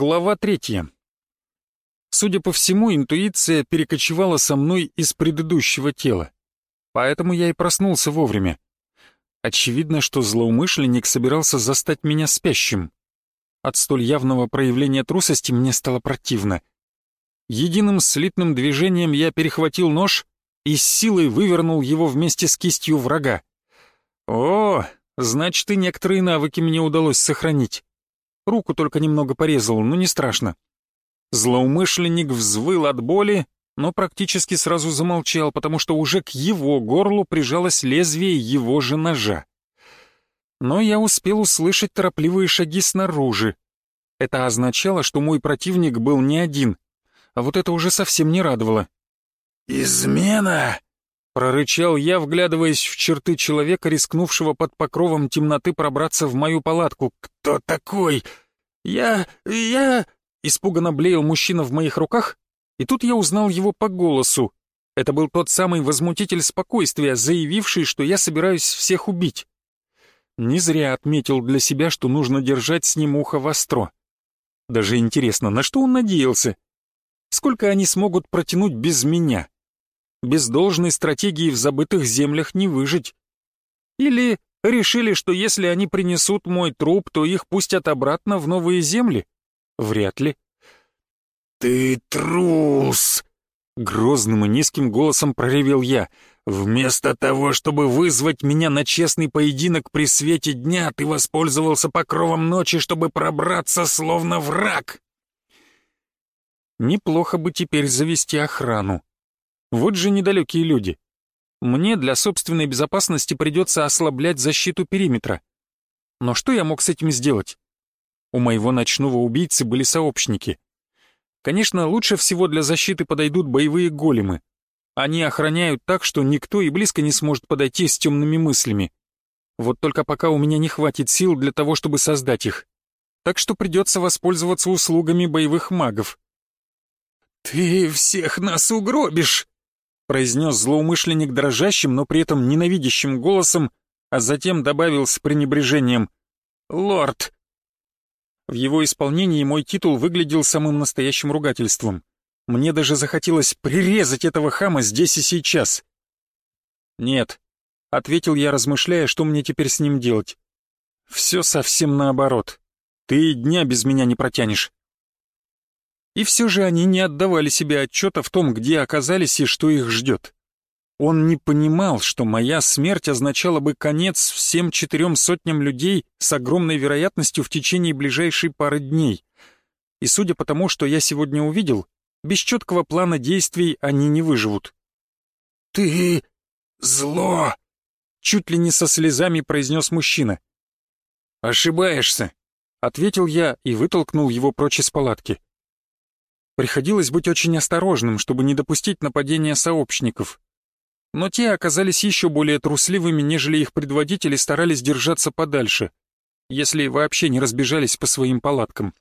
Глава третья. Судя по всему, интуиция перекочевала со мной из предыдущего тела. Поэтому я и проснулся вовремя. Очевидно, что злоумышленник собирался застать меня спящим. От столь явного проявления трусости мне стало противно. Единым слитным движением я перехватил нож и с силой вывернул его вместе с кистью врага. О, значит, и некоторые навыки мне удалось сохранить. Руку только немного порезал, но не страшно. Злоумышленник взвыл от боли, но практически сразу замолчал, потому что уже к его горлу прижалось лезвие его же ножа. Но я успел услышать торопливые шаги снаружи. Это означало, что мой противник был не один, а вот это уже совсем не радовало. «Измена!» — прорычал я, вглядываясь в черты человека, рискнувшего под покровом темноты пробраться в мою палатку. «Кто такой?» «Я... я...» — испуганно блеял мужчина в моих руках, и тут я узнал его по голосу. Это был тот самый возмутитель спокойствия, заявивший, что я собираюсь всех убить. Не зря отметил для себя, что нужно держать с ним ухо востро. Даже интересно, на что он надеялся? Сколько они смогут протянуть без меня? Без должной стратегии в забытых землях не выжить. Или решили, что если они принесут мой труп, то их пустят обратно в новые земли? Вряд ли. «Ты трус!» — грозным и низким голосом проревел я. «Вместо того, чтобы вызвать меня на честный поединок при свете дня, ты воспользовался покровом ночи, чтобы пробраться словно враг!» Неплохо бы теперь завести охрану. Вот же недалекие люди. Мне для собственной безопасности придется ослаблять защиту периметра. Но что я мог с этим сделать? У моего ночного убийцы были сообщники. Конечно, лучше всего для защиты подойдут боевые големы. Они охраняют так, что никто и близко не сможет подойти с темными мыслями. Вот только пока у меня не хватит сил для того, чтобы создать их. Так что придется воспользоваться услугами боевых магов. «Ты всех нас угробишь!» Произнес злоумышленник дрожащим, но при этом ненавидящим голосом, а затем добавил с пренебрежением «Лорд». В его исполнении мой титул выглядел самым настоящим ругательством. Мне даже захотелось прирезать этого хама здесь и сейчас. «Нет», — ответил я, размышляя, что мне теперь с ним делать. «Все совсем наоборот. Ты дня без меня не протянешь». И все же они не отдавали себе отчета в том, где оказались и что их ждет. Он не понимал, что моя смерть означала бы конец всем четырем сотням людей с огромной вероятностью в течение ближайшей пары дней. И судя по тому, что я сегодня увидел, без четкого плана действий они не выживут. «Ты зло!» — чуть ли не со слезами произнес мужчина. «Ошибаешься», — ответил я и вытолкнул его прочь из палатки. Приходилось быть очень осторожным, чтобы не допустить нападения сообщников. Но те оказались еще более трусливыми, нежели их предводители старались держаться подальше, если вообще не разбежались по своим палаткам.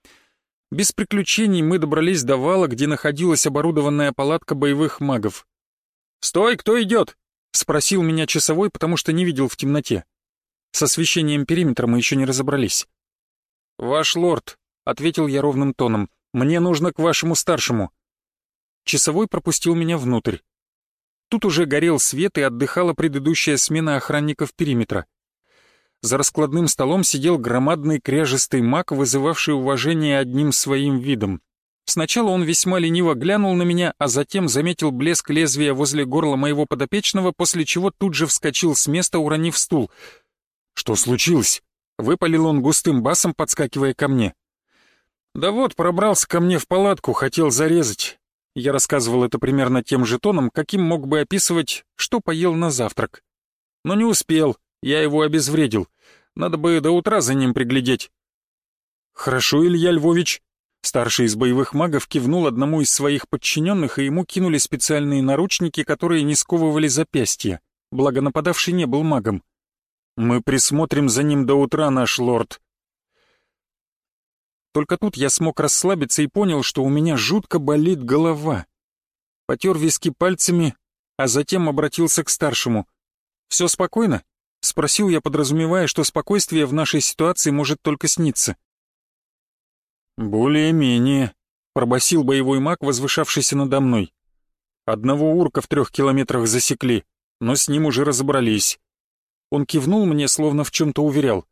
Без приключений мы добрались до вала, где находилась оборудованная палатка боевых магов. «Стой, кто идет?» — спросил меня часовой, потому что не видел в темноте. С освещением периметра мы еще не разобрались. «Ваш лорд», — ответил я ровным тоном, — мне нужно к вашему старшему». Часовой пропустил меня внутрь. Тут уже горел свет и отдыхала предыдущая смена охранников периметра. За раскладным столом сидел громадный кряжистый маг, вызывавший уважение одним своим видом. Сначала он весьма лениво глянул на меня, а затем заметил блеск лезвия возле горла моего подопечного, после чего тут же вскочил с места, уронив стул. «Что случилось?» — выпалил он густым басом, подскакивая ко мне. «Да вот, пробрался ко мне в палатку, хотел зарезать». Я рассказывал это примерно тем же тоном, каким мог бы описывать, что поел на завтрак. Но не успел, я его обезвредил. Надо бы до утра за ним приглядеть. «Хорошо, Илья Львович». Старший из боевых магов кивнул одному из своих подчиненных, и ему кинули специальные наручники, которые не сковывали запястья, благо нападавший не был магом. «Мы присмотрим за ним до утра, наш лорд», только тут я смог расслабиться и понял, что у меня жутко болит голова. Потер виски пальцами, а затем обратился к старшему. «Все спокойно?» — спросил я, подразумевая, что спокойствие в нашей ситуации может только сниться. «Более-менее», — пробасил боевой маг, возвышавшийся надо мной. «Одного урка в трех километрах засекли, но с ним уже разобрались». Он кивнул мне, словно в чем-то уверял.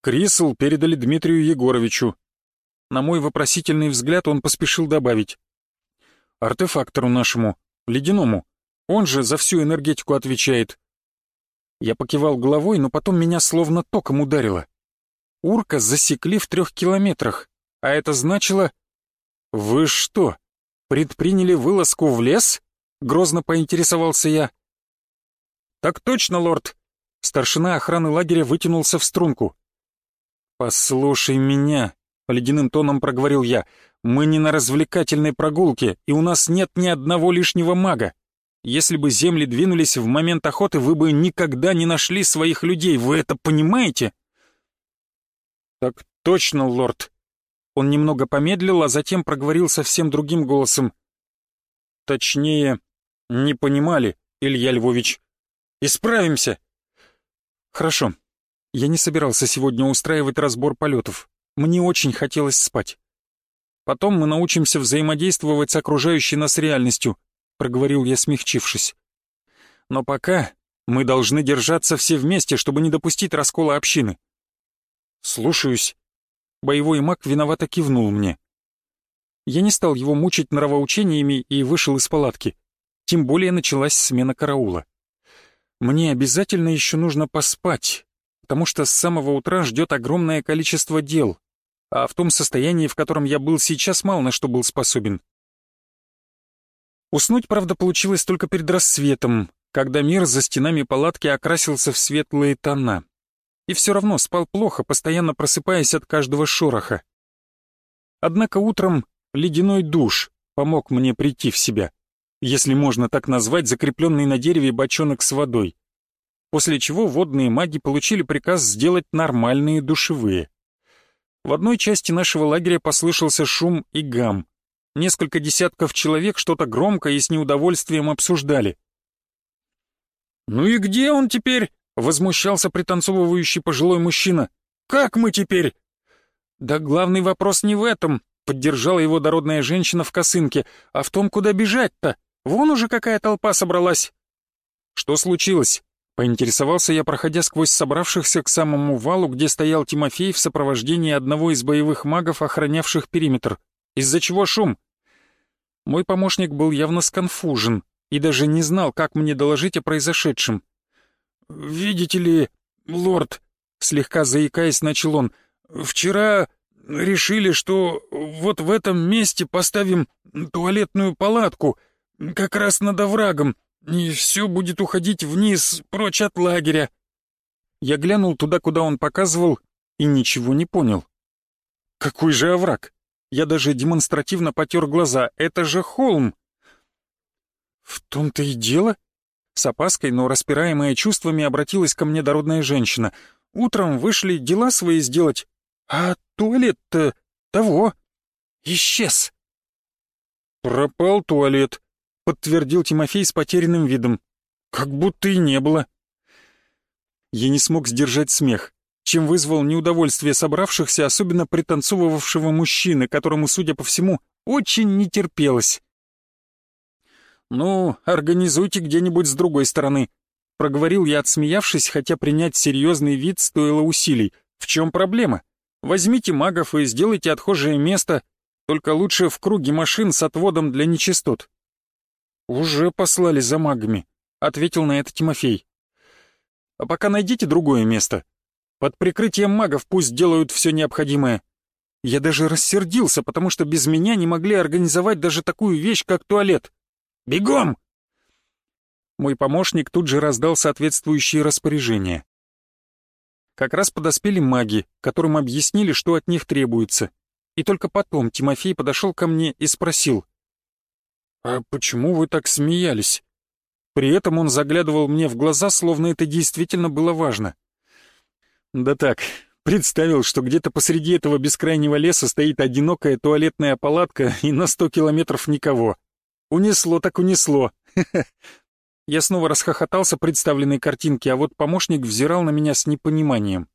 «Крисл передали Дмитрию Егоровичу». На мой вопросительный взгляд он поспешил добавить. «Артефактору нашему, ледяному, он же за всю энергетику отвечает». Я покивал головой, но потом меня словно током ударило. Урка засекли в трех километрах, а это значило... «Вы что, предприняли вылазку в лес?» — грозно поинтересовался я. «Так точно, лорд!» Старшина охраны лагеря вытянулся в струнку. «Послушай меня», — ледяным тоном проговорил я, — «мы не на развлекательной прогулке, и у нас нет ни одного лишнего мага. Если бы земли двинулись в момент охоты, вы бы никогда не нашли своих людей, вы это понимаете?» «Так точно, лорд». Он немного помедлил, а затем проговорил совсем другим голосом. «Точнее, не понимали, Илья Львович. Исправимся!» «Хорошо. Я не собирался сегодня устраивать разбор полетов. Мне очень хотелось спать. Потом мы научимся взаимодействовать с окружающей нас реальностью», — проговорил я, смягчившись. «Но пока мы должны держаться все вместе, чтобы не допустить раскола общины. «Слушаюсь». Боевой маг виновато кивнул мне. Я не стал его мучить нравоучениями и вышел из палатки. Тем более началась смена караула. Мне обязательно еще нужно поспать, потому что с самого утра ждет огромное количество дел, а в том состоянии, в котором я был сейчас, мало на что был способен. Уснуть, правда, получилось только перед рассветом, когда мир за стенами палатки окрасился в светлые тона и все равно спал плохо, постоянно просыпаясь от каждого шороха. Однако утром ледяной душ помог мне прийти в себя, если можно так назвать закрепленный на дереве бочонок с водой, после чего водные маги получили приказ сделать нормальные душевые. В одной части нашего лагеря послышался шум и гам. Несколько десятков человек что-то громко и с неудовольствием обсуждали. «Ну и где он теперь?» Возмущался пританцовывающий пожилой мужчина. «Как мы теперь?» «Да главный вопрос не в этом», — поддержала его дородная женщина в косынке, «а в том, куда бежать-то. Вон уже какая толпа собралась». «Что случилось?» — поинтересовался я, проходя сквозь собравшихся к самому валу, где стоял Тимофей в сопровождении одного из боевых магов, охранявших периметр. «Из-за чего шум?» Мой помощник был явно сконфужен и даже не знал, как мне доложить о произошедшем. «Видите ли, лорд», — слегка заикаясь, начал он, — «вчера решили, что вот в этом месте поставим туалетную палатку, как раз над оврагом, и все будет уходить вниз, прочь от лагеря». Я глянул туда, куда он показывал, и ничего не понял. «Какой же овраг?» Я даже демонстративно потер глаза. «Это же холм!» «В том-то и дело», с опаской, но распираемая чувствами, обратилась ко мне дородная женщина. «Утром вышли дела свои сделать, а туалет-то того исчез». «Пропал туалет», — подтвердил Тимофей с потерянным видом. «Как будто и не было». Я не смог сдержать смех, чем вызвал неудовольствие собравшихся, особенно пританцовывавшего мужчины, которому, судя по всему, очень не терпелось. «Ну, организуйте где-нибудь с другой стороны», — проговорил я, отсмеявшись, хотя принять серьезный вид стоило усилий. «В чем проблема? Возьмите магов и сделайте отхожее место, только лучше в круге машин с отводом для нечистот». «Уже послали за магами», — ответил на это Тимофей. «А пока найдите другое место. Под прикрытием магов пусть делают все необходимое. Я даже рассердился, потому что без меня не могли организовать даже такую вещь, как туалет. Бегом!» Мой помощник тут же раздал соответствующие распоряжения. Как раз подоспели маги, которым объяснили, что от них требуется. И только потом Тимофей подошел ко мне и спросил. «А почему вы так смеялись?» При этом он заглядывал мне в глаза, словно это действительно было важно. «Да так, представил, что где-то посреди этого бескрайнего леса стоит одинокая туалетная палатка и на сто километров никого. Унесло так унесло. Я снова расхохотался представленной картинке, а вот помощник взирал на меня с непониманием.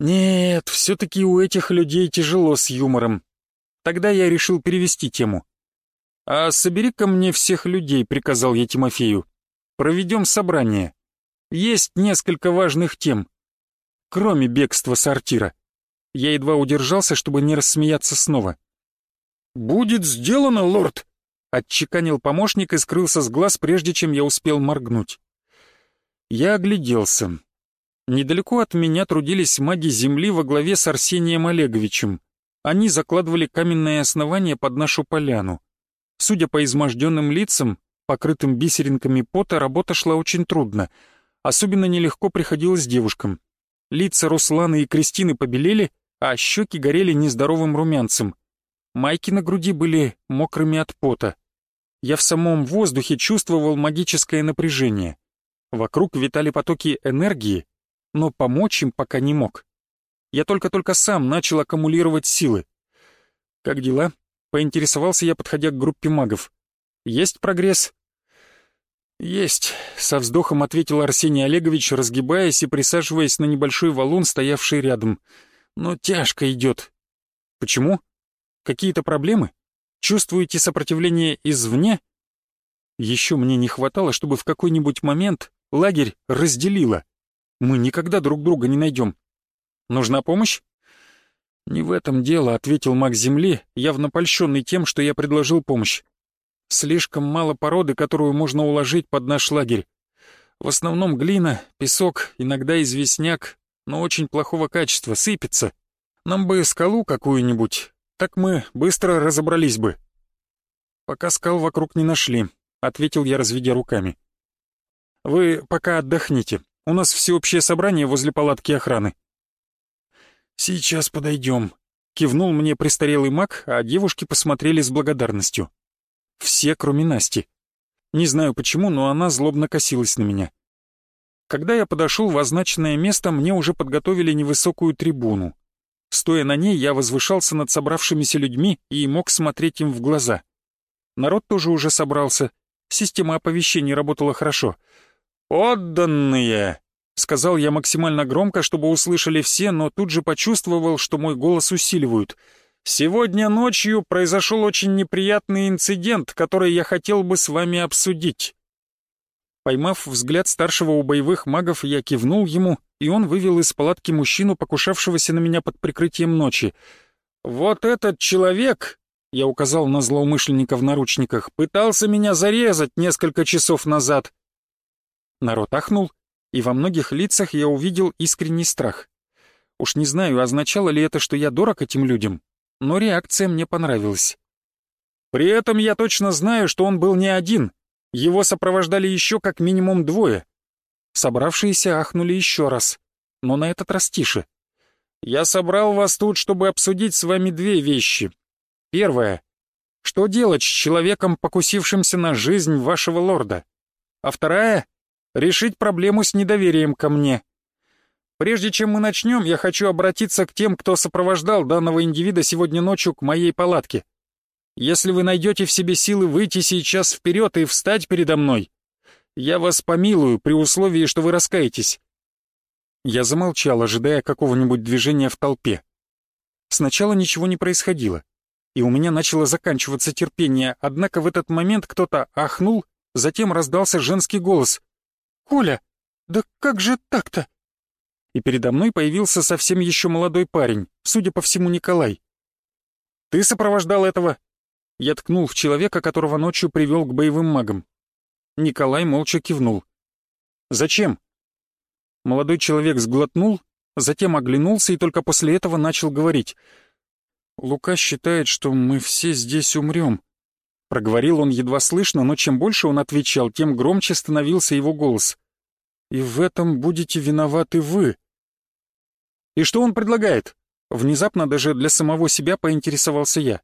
Нет, все-таки у этих людей тяжело с юмором. Тогда я решил перевести тему. «А собери-ка мне всех людей», — приказал я Тимофею. «Проведем собрание. Есть несколько важных тем, кроме бегства сортира». Я едва удержался, чтобы не рассмеяться снова. «Будет сделано, лорд!» — отчеканил помощник и скрылся с глаз, прежде чем я успел моргнуть. Я огляделся. Недалеко от меня трудились маги Земли во главе с Арсением Олеговичем. Они закладывали каменное основание под нашу поляну. Судя по изможденным лицам, покрытым бисеринками пота, работа шла очень трудно. Особенно нелегко приходилось девушкам. Лица Русланы и Кристины побелели, а щеки горели нездоровым румянцем. Майки на груди были мокрыми от пота. Я в самом воздухе чувствовал магическое напряжение. Вокруг витали потоки энергии, но помочь им пока не мог. Я только-только сам начал аккумулировать силы. «Как дела?» — поинтересовался я, подходя к группе магов. «Есть прогресс?» «Есть», — со вздохом ответил Арсений Олегович, разгибаясь и присаживаясь на небольшой валун, стоявший рядом. «Но тяжко идет». «Почему? Какие-то проблемы? Чувствуете сопротивление извне?» Еще мне не хватало, чтобы в какой-нибудь момент лагерь разделило. Мы никогда друг друга не найдем. Нужна помощь?» «Не в этом дело», — ответил маг Земли, явно польщенный тем, что я предложил помощь. «Слишком мало породы, которую можно уложить под наш лагерь. В основном глина, песок, иногда известняк, но очень плохого качества, сыпется. Нам бы скалу какую-нибудь, так мы быстро разобрались бы». «Пока скал вокруг не нашли», — ответил я, разведя руками. «Вы пока отдохните. У нас всеобщее собрание возле палатки охраны. «Сейчас подойдем», — кивнул мне престарелый маг, а девушки посмотрели с благодарностью. Все, кроме Насти. Не знаю почему, но она злобно косилась на меня. Когда я подошел в означенное место, мне уже подготовили невысокую трибуну. Стоя на ней, я возвышался над собравшимися людьми и мог смотреть им в глаза. Народ тоже уже собрался. Система оповещений работала хорошо. «Отданные!» Сказал я максимально громко, чтобы услышали все, но тут же почувствовал, что мой голос усиливают. «Сегодня ночью произошел очень неприятный инцидент, который я хотел бы с вами обсудить». Поймав взгляд старшего у боевых магов, я кивнул ему, и он вывел из палатки мужчину, покушавшегося на меня под прикрытием ночи. «Вот этот человек», — я указал на злоумышленника в наручниках, — «пытался меня зарезать несколько часов назад». Народ ахнул, и во многих лицах я увидел искренний страх. Уж не знаю, означало ли это, что я дорог этим людям, но реакция мне понравилась. При этом я точно знаю, что он был не один, его сопровождали еще как минимум двое. Собравшиеся ахнули еще раз, но на этот раз тише. Я собрал вас тут, чтобы обсудить с вами две вещи. Первое. Что делать с человеком, покусившимся на жизнь вашего лорда? А вторая — решить проблему с недоверием ко мне. Прежде чем мы начнем, я хочу обратиться к тем, кто сопровождал данного индивида сегодня ночью к моей палатке. Если вы найдете в себе силы выйти сейчас вперед и встать передо мной, я вас помилую при условии, что вы раскаетесь». Я замолчал, ожидая какого-нибудь движения в толпе. Сначала ничего не происходило, и у меня начало заканчиваться терпение, однако в этот момент кто-то ахнул, затем раздался женский голос. «Коля, да как же так-то?» И передо мной появился совсем еще молодой парень, судя по всему, Николай. «Ты сопровождал этого?» Я ткнул в человека, которого ночью привел к боевым магам. Николай молча кивнул. «Зачем?» Молодой человек сглотнул, затем оглянулся и только после этого начал говорить. «Лука считает, что мы все здесь умрем. Проговорил он едва слышно, но чем больше он отвечал, тем громче становился его голос. «И в этом будете виноваты вы». «И что он предлагает?» Внезапно даже для самого себя поинтересовался я.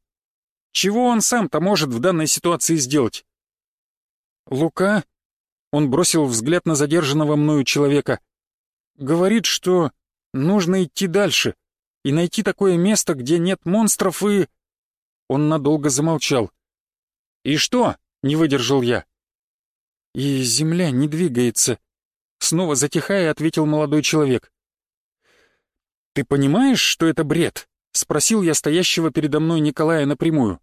«Чего он сам-то может в данной ситуации сделать?» «Лука?» Он бросил взгляд на задержанного мною человека. «Говорит, что нужно идти дальше и найти такое место, где нет монстров и...» Он надолго замолчал. «И что?» — не выдержал я. «И земля не двигается», — снова затихая, ответил молодой человек. «Ты понимаешь, что это бред?» — спросил я стоящего передо мной Николая напрямую.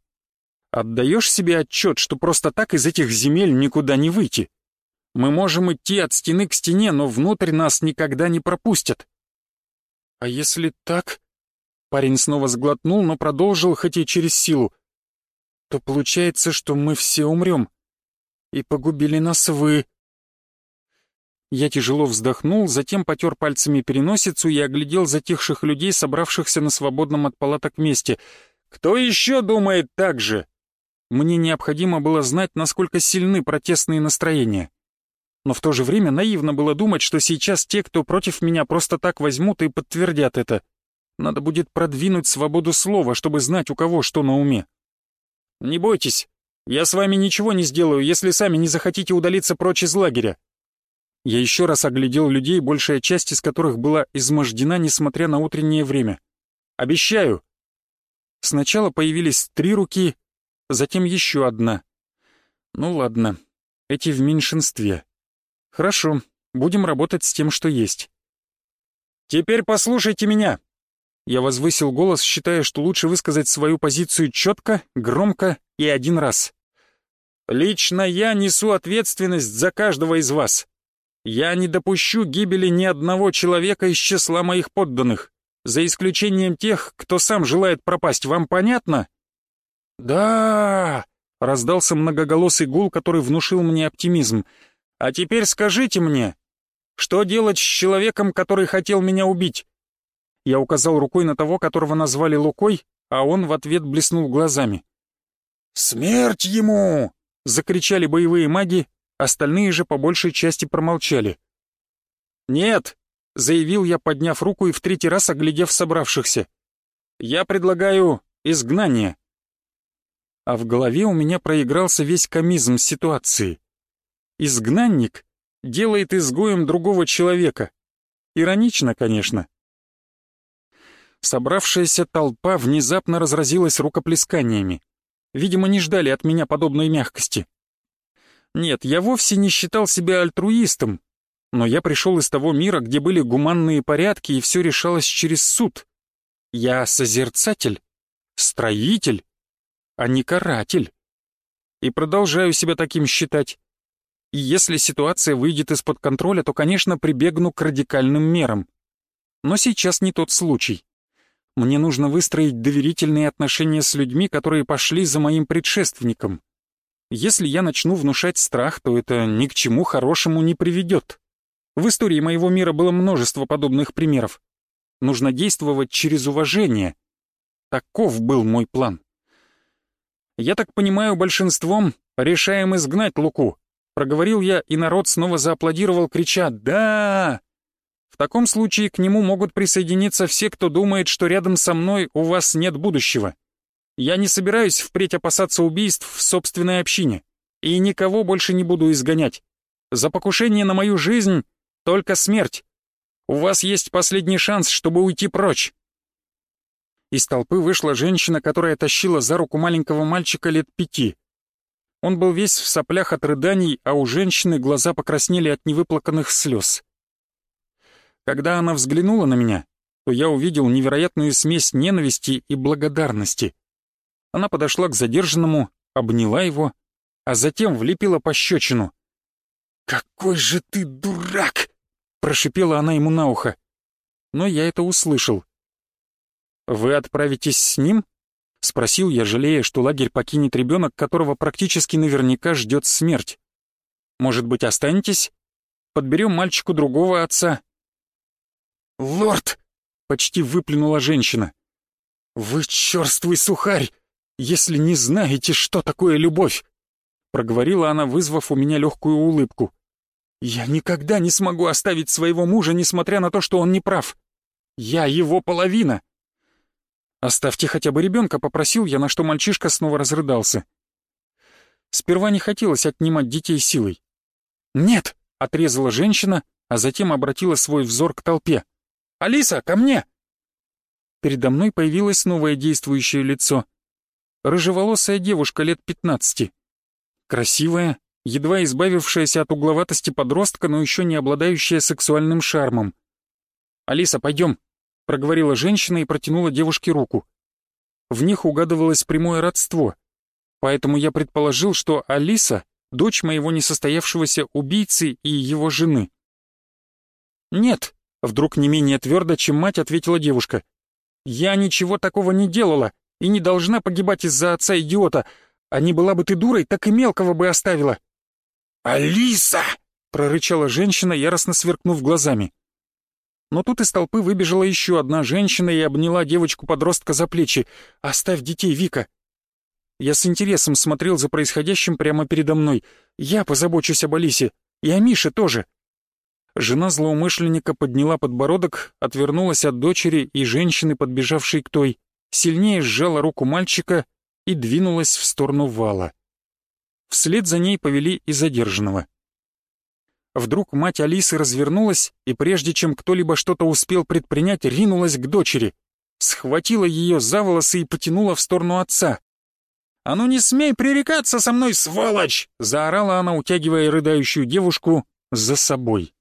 «Отдаешь себе отчет, что просто так из этих земель никуда не выйти? Мы можем идти от стены к стене, но внутрь нас никогда не пропустят». «А если так?» Парень снова сглотнул, но продолжил, хоть и через силу. «То получается, что мы все умрем. И погубили нас вы». Я тяжело вздохнул, затем потер пальцами переносицу и оглядел затихших людей, собравшихся на свободном от палаток месте. «Кто еще думает так же?» Мне необходимо было знать, насколько сильны протестные настроения. Но в то же время наивно было думать, что сейчас те, кто против меня, просто так возьмут и подтвердят это. Надо будет продвинуть свободу слова, чтобы знать, у кого что на уме. «Не бойтесь, я с вами ничего не сделаю, если сами не захотите удалиться прочь из лагеря», я еще раз оглядел людей, большая часть из которых была измождена, несмотря на утреннее время. «Обещаю!» Сначала появились три руки, затем еще одна. Ну ладно, эти в меньшинстве. Хорошо, будем работать с тем, что есть. «Теперь послушайте меня!» Я возвысил голос, считая, что лучше высказать свою позицию четко, громко и один раз. «Лично я несу ответственность за каждого из вас. Я не допущу гибели ни одного человека из числа моих подданных, за исключением тех, кто сам желает пропасть. Вам понятно? Да, раздался многоголосый гул, который внушил мне оптимизм. А теперь скажите мне, что делать с человеком, который хотел меня убить? Я указал рукой на того, которого назвали Лукой, а он в ответ блеснул глазами. «Смерть ему!» — закричали боевые маги, Остальные же по большей части промолчали. «Нет», — заявил я, подняв руку и в третий раз оглядев собравшихся. «Я предлагаю изгнание». А в голове у меня проигрался весь комизм ситуации. Изгнанник делает изгоем другого человека. Иронично, конечно. Собравшаяся толпа внезапно разразилась рукоплесканиями. Видимо, не ждали от меня подобной мягкости. Нет, я вовсе не считал себя альтруистом, но я пришел из того мира, где были гуманные порядки, и все решалось через суд. Я созерцатель, строитель, а не каратель. И продолжаю себя таким считать. И если ситуация выйдет из-под контроля, то, конечно, прибегну к радикальным мерам. Но сейчас не тот случай. Мне нужно выстроить доверительные отношения с людьми, которые пошли за моим предшественником. Если я начну внушать страх, то это ни к чему хорошему не приведет. В истории моего мира было множество подобных примеров. Нужно действовать через уважение. Таков был мой план. Я так понимаю, большинством решаем изгнать Луку. Проговорил я, и народ снова зааплодировал, крича «Да!». В таком случае к нему могут присоединиться все, кто думает, что рядом со мной у вас нет будущего. Я не собираюсь впредь опасаться убийств в собственной общине и никого больше не буду изгонять. За покушение на мою жизнь только смерть. У вас есть последний шанс, чтобы уйти прочь». Из толпы вышла женщина, которая тащила за руку маленького мальчика лет пяти. Он был весь в соплях от рыданий, а у женщины глаза покраснели от невыплаканных слез. Когда она взглянула на меня, то я увидел невероятную смесь ненависти и благодарности. Она подошла к задержанному, обняла его, а затем влепила пощечину. «Какой же ты дурак!» — прошипела она ему на ухо. Но я это услышал. «Вы отправитесь с ним?» — спросил я, жалея, что лагерь покинет ребенок, которого практически наверняка ждет смерть. «Может быть, останетесь? Подберем мальчику другого отца». «Лорд!» — почти выплюнула женщина. «Вы черствый сухарь! если не знаете, что такое любовь!» Проговорила она, вызвав у меня легкую улыбку. «Я никогда не смогу оставить своего мужа, несмотря на то, что он не прав. Я его половина!» «Оставьте хотя бы ребенка», — попросил я, на что мальчишка снова разрыдался. Сперва не хотелось отнимать детей силой. «Нет!» — отрезала женщина, а затем обратила свой взор к толпе. «Алиса, ко мне!» Передо мной появилось новое действующее лицо — рыжеволосая девушка лет пятнадцати. Красивая, едва избавившаяся от угловатости подростка, но еще не обладающая сексуальным шармом. «Алиса, пойдем. — проговорила женщина и протянула девушке руку. В них угадывалось прямое родство, поэтому я предположил, что Алиса — дочь моего несостоявшегося убийцы и его жены. «Нет», — вдруг не менее твердо, чем мать, ответила девушка. «Я ничего такого не делала и не должна погибать из-за отца-идиота. А не была бы ты дурой, так и мелкого бы оставила». «Алиса!» — прорычала женщина, яростно сверкнув глазами. Но тут из толпы выбежала еще одна женщина и обняла девочку-подростка за плечи. «Оставь детей, Вика!» Я с интересом смотрел за происходящим прямо передо мной. «Я позабочусь об Алисе. И о Мише тоже!» Жена злоумышленника подняла подбородок, отвернулась от дочери и женщины, подбежавшей к той, сильнее сжала руку мальчика и двинулась в сторону вала. Вслед за ней повели и задержанного. Вдруг мать Алисы развернулась и, прежде чем кто-либо что-то успел предпринять, ринулась к дочери, схватила ее за волосы и потянула в сторону отца. «А ну не смей пререкаться со мной, сволочь!» — заорала она, утягивая рыдающую девушку за собой.